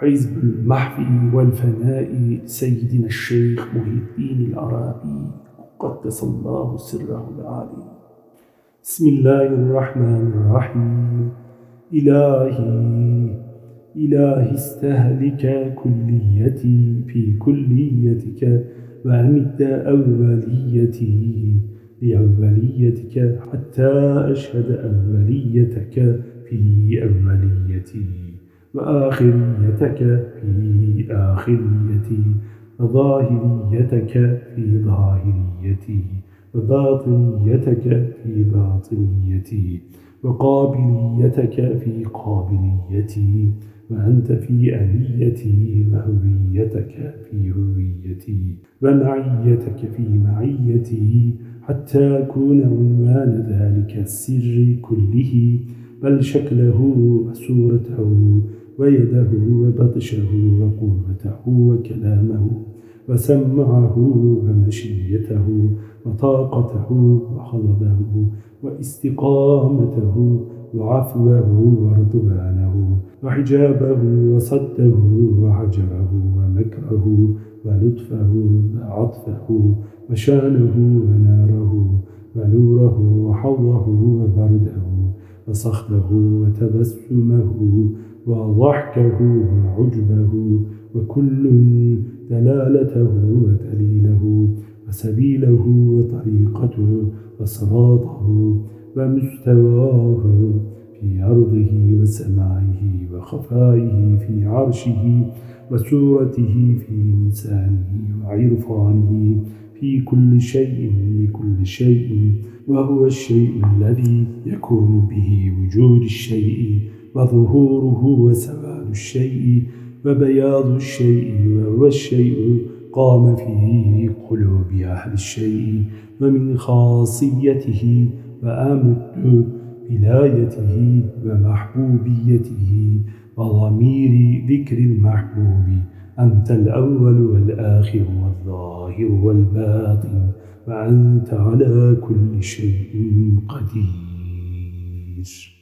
حزب المحو والفناء سيدنا الشيخ محي الدين العربي قدس الله سره العالي. بسم الله الرحمن الرحيم. إلهي إلهي استهلك كليتي في كليتك وأمد أوليتي لأوليتك حتى أشهد أوليتك في أوليتي. وآخريتك في آخريتي وظاهريتك في ظاهريتي وباطنيتك في باطنيتي وقابليتك في قابليتي وأنت في أنيتي وهويتك في هويتي ومعيتك في معيتي حتى أكون عنوان ذلك السر كله بل شكله وصورته ويده وبطشه وقوته وكلامه وسمعه ومشيته وطاقته وحضبه واستقامته وعفوه ورضوانه وحجابه وصده وحجره ومكره ولطفه وعطفه وشانه وناره ونوره وحوضه وبرده وصخبه وتبسمه وضحكه وعجبه وكل دلالته ودليله وسبيله وطريقته وصراطه ومستواه في أرضه وسمائه وخفائه في عرشه وسورته في إنسانه وعرفانه في كل شيء بكل شيء وهو الشيء الذي يكون به وجود الشيء وظهوره وسواد الشيء وبياض الشيء وهو الشيء قام فيه قلوب أهل الشيء ومن خاصيته وآمد ولايته ومحبوبيته وضمير ذكر المحبوب أنت الأول والآخر والظاهر والباطن وأنت على كل شيء قدير.